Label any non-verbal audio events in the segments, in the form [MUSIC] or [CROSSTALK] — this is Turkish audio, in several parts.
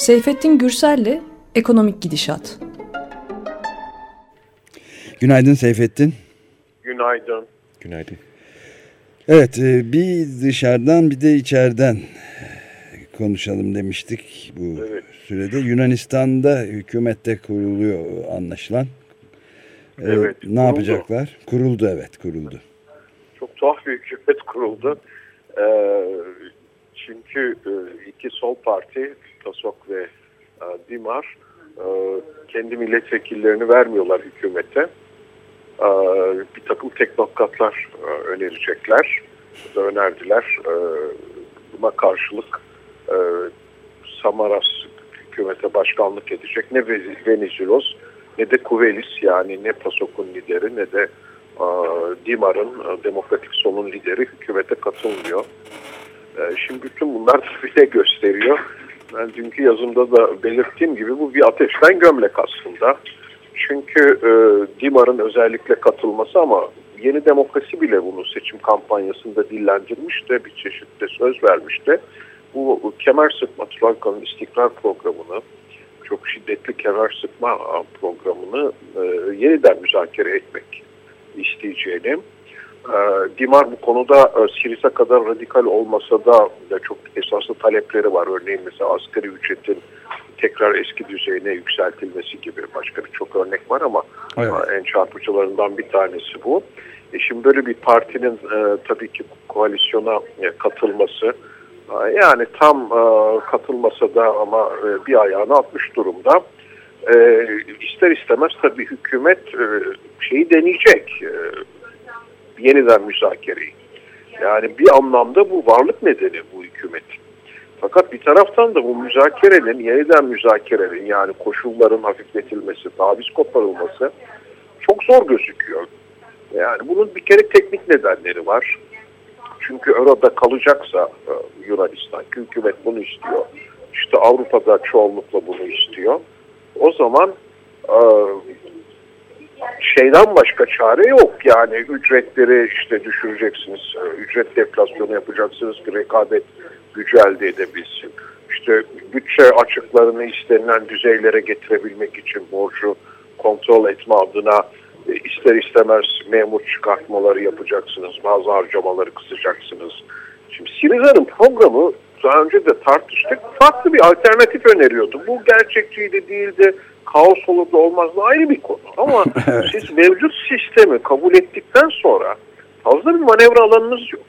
Seyfettin Gürsel'le Ekonomik Gidişat. Günaydın Seyfettin. Günaydın. Günaydın. Evet e, bir dışarıdan bir de içeriden konuşalım demiştik bu evet. sürede. Yunanistan'da hükümette kuruluyor anlaşılan. E, evet. Ne kuruldu. yapacaklar? Kuruldu evet kuruldu. Çok tuhaf bir hükümet kuruldu. Ee, çünkü e, iki sol parti PASOK ve Dimar kendi milletvekillerini vermiyorlar hükümete. Bir takım teknokratlar önerecekler, önerdiler. Buna karşılık Samaras hükümete başkanlık edecek. Ne Venizelos ne de Kuvelis yani ne PASOK'un lideri ne de Dimar'ın Demokratik Sol'un lideri hükümete katılmıyor. Şimdi bütün bunlar [LAUGHS] bile gösteriyor ben dünkü yazımda da belirttiğim gibi bu bir ateşten gömlek aslında. Çünkü e, Dimar'ın özellikle katılması ama Yeni Demokrasi bile bunu seçim kampanyasında dillendirmişti, bir çeşitte söz vermişti. Bu kemer sıkma Troika'nın istikrar programını, çok şiddetli kemer sıkma programını e, yeniden müzakere etmek isteyeceğini Dimar bu konuda e, Siriza kadar radikal olmasa da çok esaslı talepleri var. Örneğin mesela asgari ücretin tekrar eski düzeyine yükseltilmesi gibi başka birçok örnek var ama evet. E, en çarpıcılarından bir tanesi bu. E şimdi böyle bir partinin e, tabii ki koalisyona e, katılması e, yani tam e, katılmasa da ama e, bir ayağını atmış durumda. E, ister istemez tabii hükümet e, şeyi deneyecek. E, yeniden müzakereyi. Yani bir anlamda bu varlık nedeni bu hükümet. Fakat bir taraftan da bu müzakerenin, yeniden müzakerenin yani koşulların hafifletilmesi, taviz koparılması çok zor gözüküyor. Yani bunun bir kere teknik nedenleri var. Çünkü Euro'da kalacaksa e, Yunanistan, hükümet bunu istiyor. İşte Avrupa'da çoğunlukla bunu istiyor. O zaman e, şeyden başka çare yok. Yani ücretleri işte düşüreceksiniz, e, ücret deflasyonu yapacaksınız ki rekabet gücü elde edebilsin. İşte bütçe açıklarını istenilen düzeylere getirebilmek için borcu kontrol etme adına e, ister istemez memur çıkartmaları yapacaksınız, bazı harcamaları kısacaksınız. Şimdi Siriza'nın programı daha önce de tartıştık. Farklı bir alternatif öneriyordu. Bu gerçekçiydi değildi kaos olur da olmaz da ayrı bir konu. Ama [LAUGHS] evet. siz mevcut sistemi kabul ettikten sonra fazla bir manevra alanınız yok.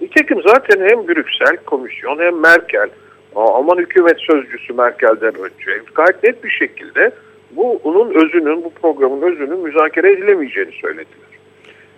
Nitekim zaten hem Brüksel komisyon hem Merkel, Alman hükümet sözcüsü Merkel'den önce gayet net bir şekilde bu onun özünün, bu programın özünün müzakere edilemeyeceğini söylediler.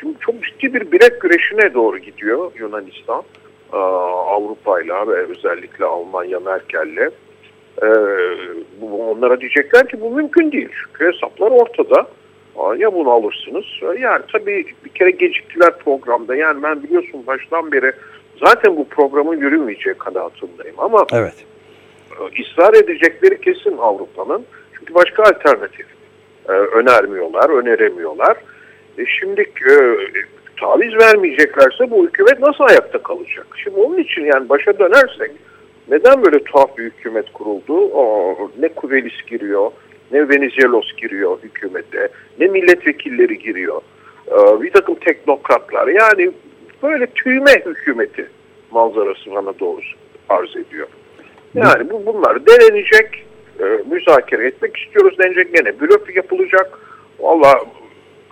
Şimdi çok ciddi bir bilek güreşine doğru gidiyor Yunanistan, Avrupa ile ve özellikle Almanya Merkel'le. Ee, onlara diyecekler ki bu mümkün değil. Çünkü hesaplar ortada. Ya bunu alırsınız. Yani tabii bir kere geciktiler programda. Yani ben biliyorsun baştan beri zaten bu programın yürümeyeceği kanaatindeyim. Ama evet. E, ısrar edecekleri kesin Avrupa'nın. Çünkü başka alternatif e, önermiyorlar, öneremiyorlar. E şimdi e, taviz vermeyeceklerse bu hükümet nasıl ayakta kalacak? Şimdi onun için yani başa dönersek neden böyle tuhaf bir hükümet kuruldu? O, ne Kuvelis giriyor, ne Venizelos giriyor hükümete, ne milletvekilleri giriyor. Ee, bir takım teknokratlar yani böyle tüyme hükümeti manzarası bana doğrusu arz ediyor. Yani bu bunlar denenecek, e, müzakere etmek istiyoruz denecek gene blöf yapılacak. Valla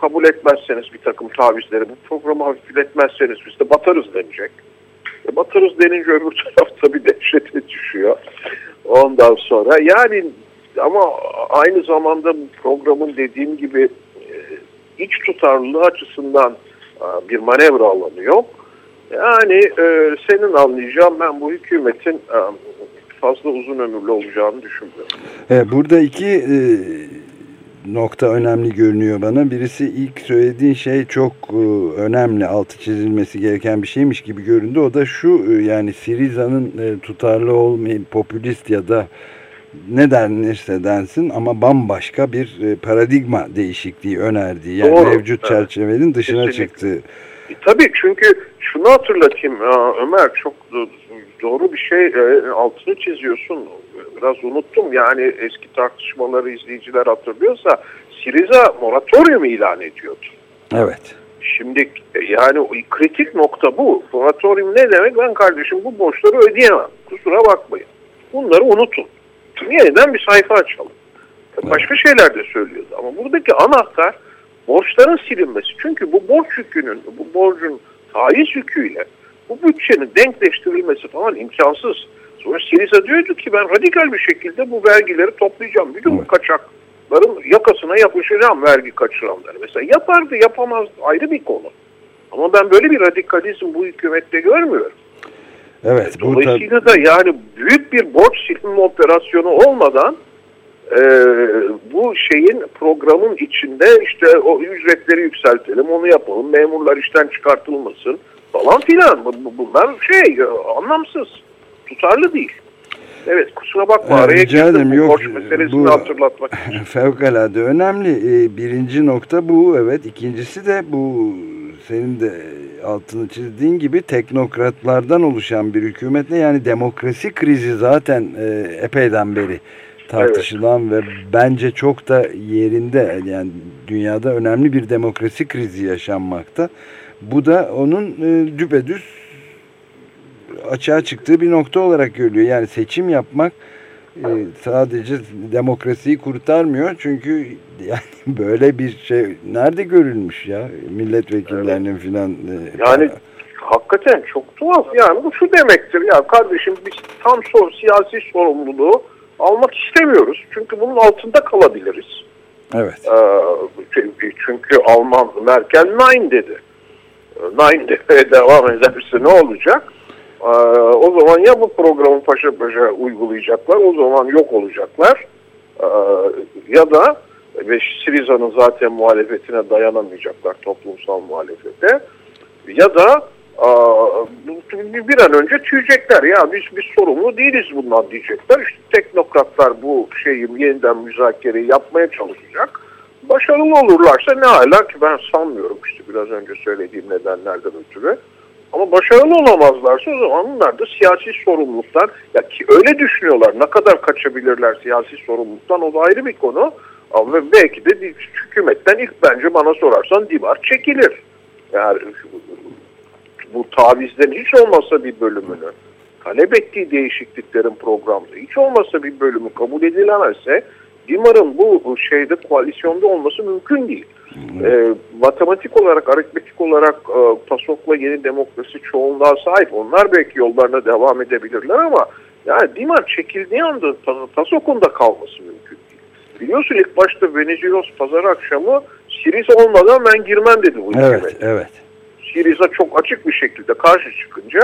kabul etmezseniz bir takım tavizleri bu programı hafifletmezseniz biz de batarız denecek. E, batarız denince öbür [LAUGHS] tarafta bir dehşete düşüyor. Ondan sonra yani ama aynı zamanda programın dediğim gibi e, iç tutarlılığı açısından e, bir manevra alanı. Yani e, senin anlayacağım ben bu hükümetin fazla uzun ömürlü olacağını düşünmüyorum. Burada iki nokta önemli görünüyor bana. Birisi ilk söylediğin şey çok e, önemli, altı çizilmesi gereken bir şeymiş gibi göründü. O da şu e, yani Siriza'nın e, tutarlı olmayın, popülist ya da ne denirse densin ama bambaşka bir paradigma değişikliği önerdiği. Yani Doğru. mevcut evet. çerçevenin dışına Kesinlikle. çıktı. E, tabii çünkü şunu hatırlatayım Ömer çok doğru bir şey altını çiziyorsun. Biraz unuttum. Yani eski tartışmaları izleyiciler hatırlıyorsa Siriza moratorium ilan ediyordu. Evet. Şimdi yani o kritik nokta bu. Moratorium ne demek? Ben kardeşim bu borçları ödeyemem. Kusura bakmayın. Bunları unutun. Yeniden bir sayfa açalım. Başka şeyler de söylüyordu ama buradaki anahtar borçların silinmesi. Çünkü bu borç yükünün, bu borcun faiz yüküyle bu bütçenin denkleştirilmesi falan imkansız. Sonra Siriza diyordu ki ben radikal bir şekilde bu vergileri toplayacağım. Bütün bu kaçakların yakasına yapışacağım vergi kaçıranları. Mesela yapardı yapamazdı ayrı bir konu. Ama ben böyle bir radikalizm bu hükümette görmüyorum. Evet. Dolayısıyla da yani büyük bir borç silinme operasyonu olmadan e, bu şeyin programın içinde işte o ücretleri yükseltelim, onu yapalım, memurlar işten çıkartılmasın falan filan. Bunlar şey anlamsız, tutarlı değil. Evet kusura bakma evet, araya rica ederim. Yok, borç meselesini bu, hatırlatmak [LAUGHS] için. Fevkalade önemli. Ee, birinci nokta bu evet. İkincisi de bu senin de altını çizdiğin gibi teknokratlardan oluşan bir hükümetle yani demokrasi krizi zaten e, epeyden beri tartışılan evet. ve bence çok da yerinde yani dünyada önemli bir demokrasi krizi yaşanmakta. Bu da onun e, düpedüz açığa çıktığı bir nokta olarak görülüyor. Yani seçim yapmak e, sadece demokrasiyi kurtarmıyor. Çünkü yani [LAUGHS] böyle bir şey nerede görülmüş ya milletvekillerinin evet. filan. E, yani hakikaten çok tuhaf. Yani bu şu demektir ya kardeşim biz tam sor, siyasi sorumluluğu almak istemiyoruz. Çünkü bunun altında kalabiliriz. Evet. Ee, çünkü Alman Merkel Nein dedi. Nein demeye [LAUGHS] devam ederse ne olacak? Ee, o zaman ya bu programı paşa paşa uygulayacaklar, o zaman yok olacaklar. Ee, ya da ve Siriza'nın zaten muhalefetine dayanamayacaklar toplumsal muhalefete. Ya da bir an önce tüyecekler ya biz biz sorumlu değiliz bundan diyecekler. İşte teknokratlar bu şeyi yeniden müzakereyi yapmaya çalışacak. Başarılı olurlarsa ne hala ki ben sanmıyorum işte biraz önce söylediğim nedenlerden ötürü. Ama başarılı olamazlarsa o zaman bunlar da siyasi sorumluluktan ya ki öyle düşünüyorlar ne kadar kaçabilirler siyasi sorumluluktan o da ayrı bir konu. Ama belki de hükümetten ilk bence bana sorarsan divar çekilir. Yani bu tavizden hiç olmazsa bir bölümünü talep ettiği değişikliklerin programda hiç olmazsa bir bölümü kabul edilemezse Dimar'ın bu şeyde koalisyonda olması mümkün değil. E, matematik olarak, aritmetik olarak e, PASOK'la yeni demokrasi çoğunluğa sahip. Onlar belki yollarına devam edebilirler ama yani Dimar çekildiği anda PASOK'un da kalması mümkün değil. Biliyorsun ilk başta Venizelos pazar akşamı Siriza olmadan ben girmem dedi bu evet, hükümet. Evet. Siriza çok açık bir şekilde karşı çıkınca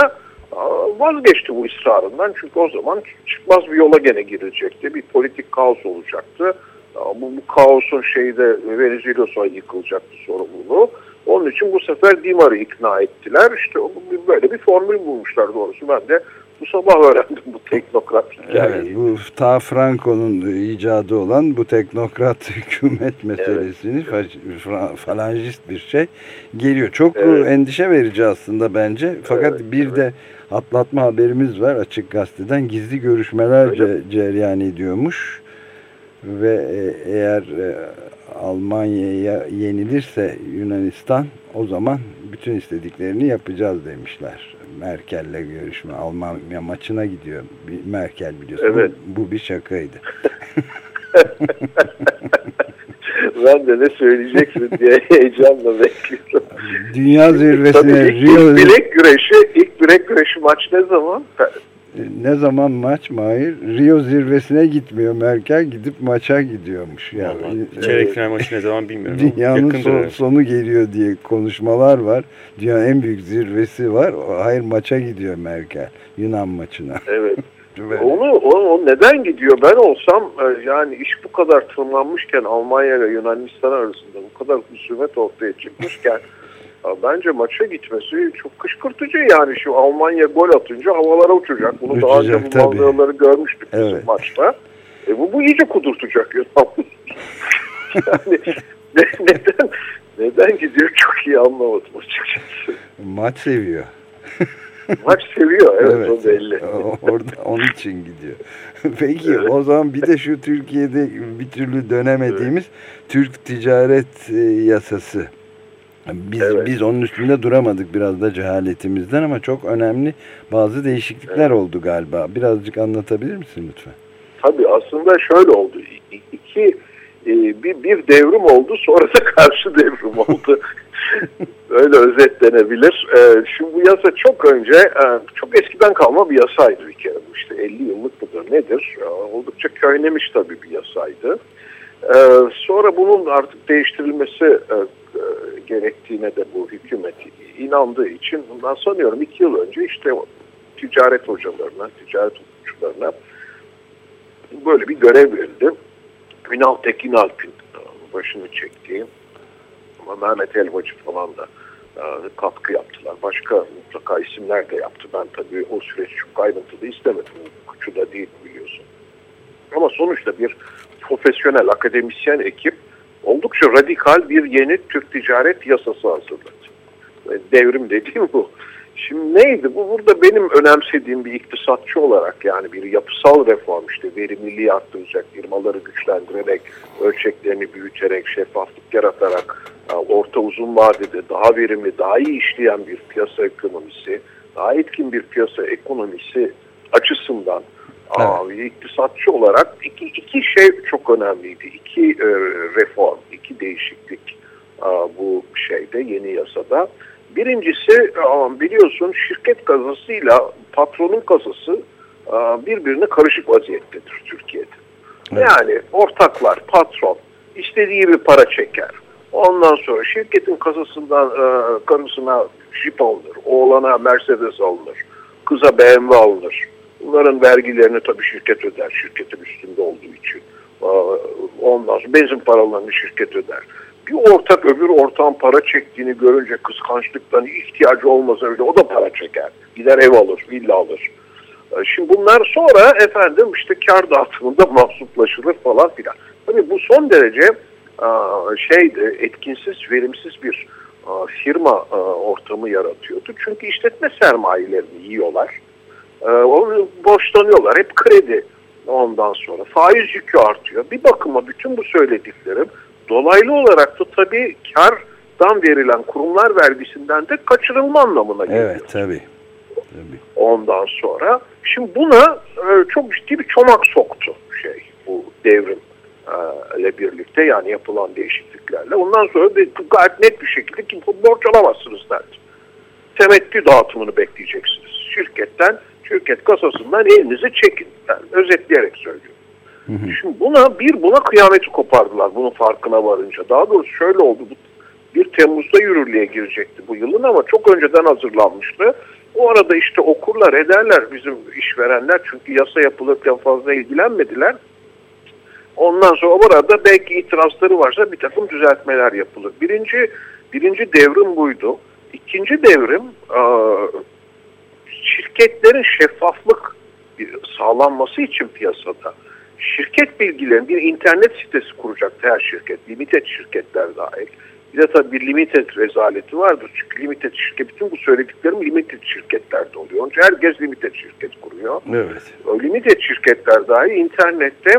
vazgeçti bu ısrarından. Çünkü o zaman çıkmaz bir yola gene girilecekti. Bir politik kaos olacaktı. Bu, bu kaosun şeyde Venizelos'a yıkılacaktı sorumluluğu. Onun için bu sefer Dimar'ı ikna ettiler. İşte böyle bir formül bulmuşlar doğrusu. Ben de bu sabah öğrendim bu teknokrat hikayeyi. Evet, bu ta Franco'nun icadı olan bu teknokrat [LAUGHS] hükümet meselesini evet. falangist bir şey geliyor. Çok evet. endişe verici aslında bence. Fakat evet, bir evet. de atlatma haberimiz var açık gazeteden. Gizli görüşmeler ce cereyan ediyormuş. Ve e, eğer e, Almanya'ya yenilirse Yunanistan o zaman bütün istediklerini yapacağız demişler. Merkel'le görüşme. Almanya maçına gidiyor. Merkel biliyorsun. Evet. Bu, bu bir şakaydı. [LAUGHS] ben de ne söyleyeceksin diye [LAUGHS] heyecanla bekliyorum. Dünya zirvesine ilk, Rio... ilk bilek güreşi, ilk bilek güreşi maç ne zaman? Ne zaman maç Mahir? Rio zirvesine gitmiyor Merkel gidip maça gidiyormuş. Yani. Vallahi, çeyrek final maçı ne zaman bilmiyorum. Dünyanın son, sonu geliyor diye konuşmalar var. Dünyanın en büyük zirvesi var. Hayır maça gidiyor Merkel. Yunan maçına. Evet. [LAUGHS] Onu, onu, o neden gidiyor? Ben olsam e, yani iş bu kadar tırmanmışken Almanya ile Yunanistan arasında bu kadar husumet ortaya çıkmışken [LAUGHS] bence maça gitmesi çok kışkırtıcı yani şu Almanya gol atınca havalara uçacak. Bunu daha önce bu manzaraları görmüştük evet. maçta. E bu, bu iyice kudurtacak [LAUGHS] yani ne, neden neden gidiyor çok iyi anlamadım açıkçası. Maç seviyor. Maç seviyor evet, evet o belli. Orada onun için gidiyor. [LAUGHS] Peki evet. o zaman bir de şu Türkiye'de bir türlü dönemediğimiz evet. Türk ticaret e, yasası. Biz, evet. biz onun üstünde duramadık biraz da cehaletimizden ama çok önemli bazı değişiklikler evet. oldu galiba. Birazcık anlatabilir misin lütfen? Tabii aslında şöyle oldu. İki e, bir, bir devrim oldu sonra da [LAUGHS] karşı devrim oldu. [LAUGHS] Öyle özetlenebilir. E, şimdi bu yasa çok önce e, çok eskiden kalma bir yasaydı bir kere. İşte 50 yıllık mıdır nedir? Oldukça köynemiş tabii bir yasaydı. Sonra bunun artık değiştirilmesi gerektiğine de bu hükümet inandığı için bundan sanıyorum iki yıl önce işte ticaret hocalarına, ticaret hukukçularına böyle bir görev verildi. Ünal Tekin Alp'in başını çektiği ama Mehmet Elbacı falan da e, katkı yaptılar. Başka mutlaka isimler de yaptı. Ben tabii o süreç çok ayrıntılı istemedim. Hukukçu da değil biliyorsun. Ama sonuçta bir profesyonel akademisyen ekip oldukça radikal bir yeni Türk ticaret yasası hazırladı. Devrim dediğim bu. Şimdi neydi? Bu burada benim önemsediğim bir iktisatçı olarak yani bir yapısal reform işte verimliliği arttıracak, firmaları güçlendirerek, ölçeklerini büyüterek, şeffaflık yaratarak orta uzun vadede daha verimli, daha iyi işleyen bir piyasa ekonomisi, daha etkin bir piyasa ekonomisi açısından evet. iktisatçı olarak iki, iki şey çok önemliydi. İki e, reform, iki değişiklik aa, bu şeyde yeni yasada. Birincisi biliyorsun şirket kazasıyla patronun kasası birbirine karışık vaziyettedir Türkiye'de. Evet. Yani ortaklar, patron istediği bir para çeker. Ondan sonra şirketin kasasından karısına Jeep alınır, oğlana Mercedes alınır, kıza BMW alınır. Bunların vergilerini tabii şirket öder, şirketin üstünde olduğu için. Ondan sonra benzin paralarını şirket öder bir ortak öbür ortağın para çektiğini görünce kıskançlıktan ihtiyacı olmasa öyle o da para çeker. Gider ev alır, villa alır. Ee, şimdi bunlar sonra efendim işte kar dağıtımında [LAUGHS] mahsuplaşılır falan filan. Tabii bu son derece şeydi, etkinsiz, verimsiz bir firma ortamı yaratıyordu. Çünkü işletme sermayelerini yiyorlar. Ee, onu borçlanıyorlar. Hep kredi ondan sonra. Faiz yükü artıyor. Bir bakıma bütün bu söylediklerim Dolaylı olarak da tabii kardan verilen kurumlar vergisinden de kaçırılma anlamına geliyor. Evet tabii. tabii. Ondan sonra şimdi buna e, çok ciddi bir çomak soktu şey bu devrim e, ile birlikte yani yapılan değişikliklerle. Ondan sonra de, gayet net bir şekilde kim borç alamazsınız derdi. Temettü dağıtımını bekleyeceksiniz. Şirketten, şirket kasasından elinizi çekin. Yani özetleyerek söylüyorum. Hı hı. Şimdi buna bir buna kıyameti kopardılar bunun farkına varınca. Daha doğrusu şöyle oldu. Bu 1 Temmuz'da yürürlüğe girecekti bu yılın ama çok önceden hazırlanmıştı. O arada işte okurlar ederler bizim işverenler çünkü yasa yapılırken fazla ilgilenmediler. Ondan sonra orada belki itirazları varsa bir takım düzeltmeler yapılır. Birinci, birinci devrim buydu. İkinci devrim şirketlerin şeffaflık sağlanması için piyasada şirket bilgilerini bir internet sitesi kuracaktı her şirket. Limited şirketler dahil. Bir de tabii bir limited rezaleti vardır. Çünkü limited şirket, bütün bu söylediklerim limited şirketlerde oluyor. Onun için herkes limited şirket kuruyor. Evet. O limited şirketler dahi internette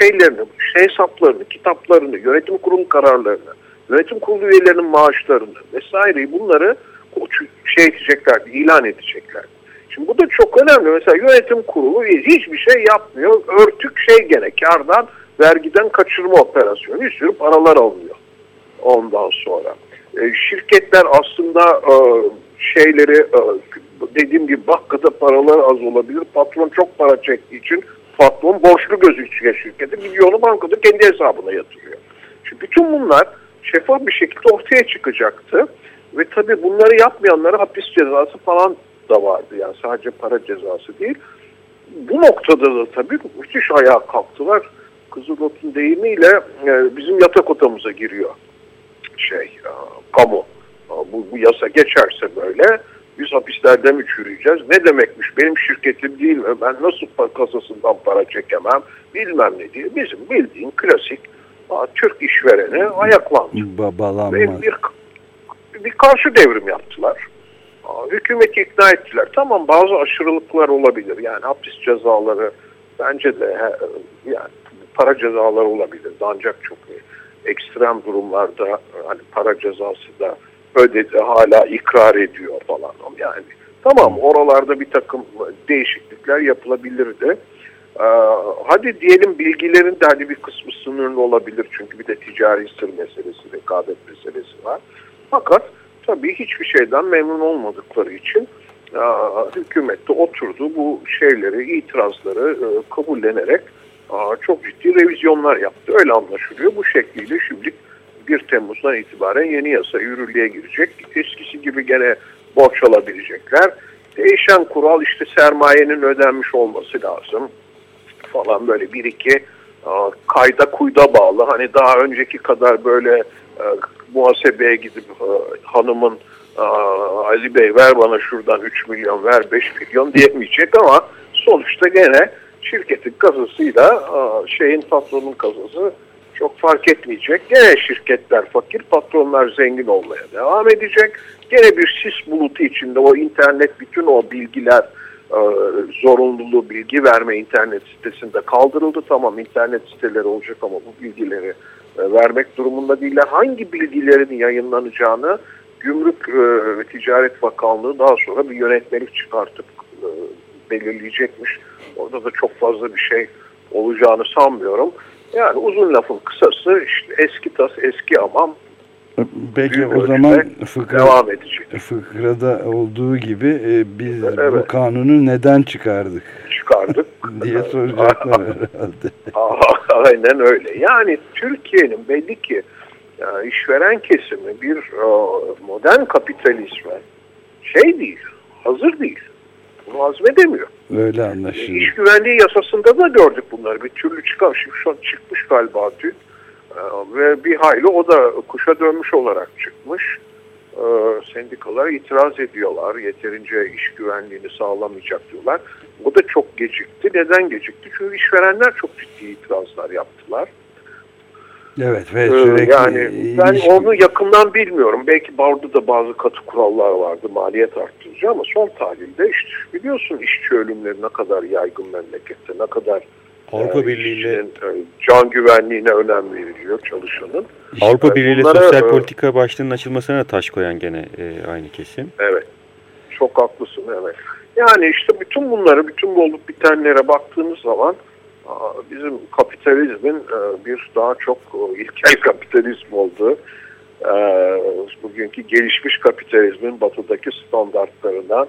şeylerini, şey hesaplarını, kitaplarını, yönetim kurulu kararlarını, yönetim kurulu üyelerinin maaşlarını vesaireyi bunları şey edeceklerdi, ilan edeceklerdi. Şimdi bu da çok önemli. Mesela yönetim kurulu hiçbir şey yapmıyor. Örtük şey gene kardan vergiden kaçırma operasyonu. Bir sürü paralar alınıyor ondan sonra. E, şirketler aslında e, şeyleri e, dediğim gibi bakkada paralar az olabilir. Patron çok para çektiği için patron borçlu gözüküyor şirkete. Gidiyor bankada kendi hesabına yatırıyor. Şimdi bütün bunlar şeffaf bir şekilde ortaya çıkacaktı. Ve tabii bunları yapmayanlara hapis cezası falan da vardı. Yani sadece para cezası değil. Bu noktada da tabii müthiş ayağa kalktılar. Kızılot'un deyimiyle e, bizim yatak odamıza giriyor şey e, kamu. E, bu, bu yasa geçerse böyle biz hapislerde mi çürüyeceğiz? Ne demekmiş? Benim şirketim değil mi? Ben nasıl kasasından para çekemem? Bilmem ne diye. Bizim bildiğin klasik Türk işvereni ayaklandı. Babalanma. Bir, bir karşı devrim yaptılar. Hükümeti ikna ettiler. Tamam bazı aşırılıklar olabilir. Yani hapis cezaları bence de yani para cezaları olabilir. Ancak çok ekstrem durumlarda hani para cezası da ödedi hala ikrar ediyor falan. Yani tamam oralarda bir takım değişiklikler yapılabilirdi. Ee, hadi diyelim bilgilerin de hadi bir kısmı sınırlı olabilir çünkü bir de ticari sır meselesi, rekabet meselesi var. Fakat tabii hiçbir şeyden memnun olmadıkları için e, hükümette oturdu bu şeyleri, itirazları e, kabullenerek e, çok ciddi revizyonlar yaptı. Öyle anlaşılıyor. Bu şekliyle şimdi 1 Temmuz'dan itibaren yeni yasa yürürlüğe girecek. Eskisi gibi gene borç alabilecekler. Değişen kural işte sermayenin ödenmiş olması lazım falan böyle bir iki kayda kuyda bağlı. Hani daha önceki kadar böyle e, muhasebeye gidip e, hanımın Ali Bey ver bana şuradan 3 milyon ver 5 milyon diyemeyecek ama sonuçta gene şirketin kazasıyla şeyin patronun kazası çok fark etmeyecek. Gene şirketler fakir, patronlar zengin olmaya devam edecek. Gene bir sis bulutu içinde o internet bütün o bilgiler e, zorunluluğu bilgi verme internet sitesinde kaldırıldı. Tamam internet siteleri olacak ama bu bilgileri e, vermek durumunda değiller. Hangi bilgilerin yayınlanacağını Gümrük e, ve Ticaret Bakanlığı daha sonra bir yönetmelik çıkartıp belirleyecekmiş. Orada da çok fazla bir şey olacağını sanmıyorum. Yani uzun lafın kısası işte eski tas eski amam Peki o zaman fıkra, devam edecek. fıkrada olduğu gibi e, biz evet. bu kanunu neden çıkardık? Diye soracaklar [LAUGHS] herhalde. Aynen öyle. Yani Türkiye'nin belli ki işveren kesimi bir modern kapitalizme şey değil, hazır değil. Bunu hazmedemiyor. Öyle anlaşılıyor. İş güvenliği yasasında da gördük bunları. Bir türlü çıkan, şu an çıkmış galiba dün. Ee, ve bir hayli o da kuşa dönmüş olarak çıkmış. Ee, sendikalar itiraz ediyorlar. Yeterince iş güvenliğini sağlamayacak diyorlar. O da çok gecikti. Neden gecikti? Çünkü işverenler çok ciddi itirazlar yaptılar. Evet ve ee, sürekli yani ben iş... onu yakından bilmiyorum. Belki orada da bazı katı kurallar vardı maliyet arttırıcı ama son tahlilde işte biliyorsun işçi ölümleri ne kadar yaygın memlekette ne kadar Avrupa yani Birliği ile e, can güvenliğine önem veriliyor çalışanın. Avrupa Birliği ile sosyal e, politika başlığının açılmasına da taş koyan gene e, aynı kesim. Evet. Çok haklısın evet. Yani işte bütün bunları, bütün bu olup bitenlere baktığımız zaman bizim kapitalizmin e, bir daha çok ilkel [LAUGHS] kapitalizm olduğu, bugünkü gelişmiş kapitalizmin batıdaki standartlarından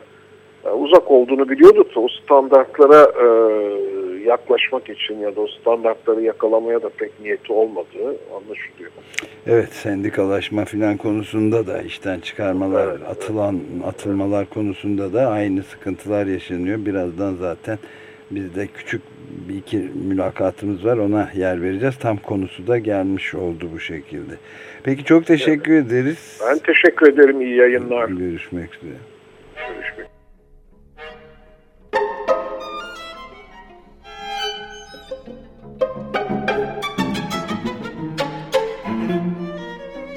uzak olduğunu biliyorduk. O standartlara yaklaşmak için ya da o standartları yakalamaya da pek niyeti olmadığı anlaşılıyor. Evet sendikalaşma filan konusunda da işten çıkarmalar, evet, atılan evet. atılmalar konusunda da aynı sıkıntılar yaşanıyor. Birazdan zaten bizde küçük bir iki mülakatımız var ona yer vereceğiz. Tam konusu da gelmiş oldu bu şekilde. Peki çok teşekkür evet. ederiz. Ben teşekkür ederim. İyi yayınlar. Görüşmek üzere.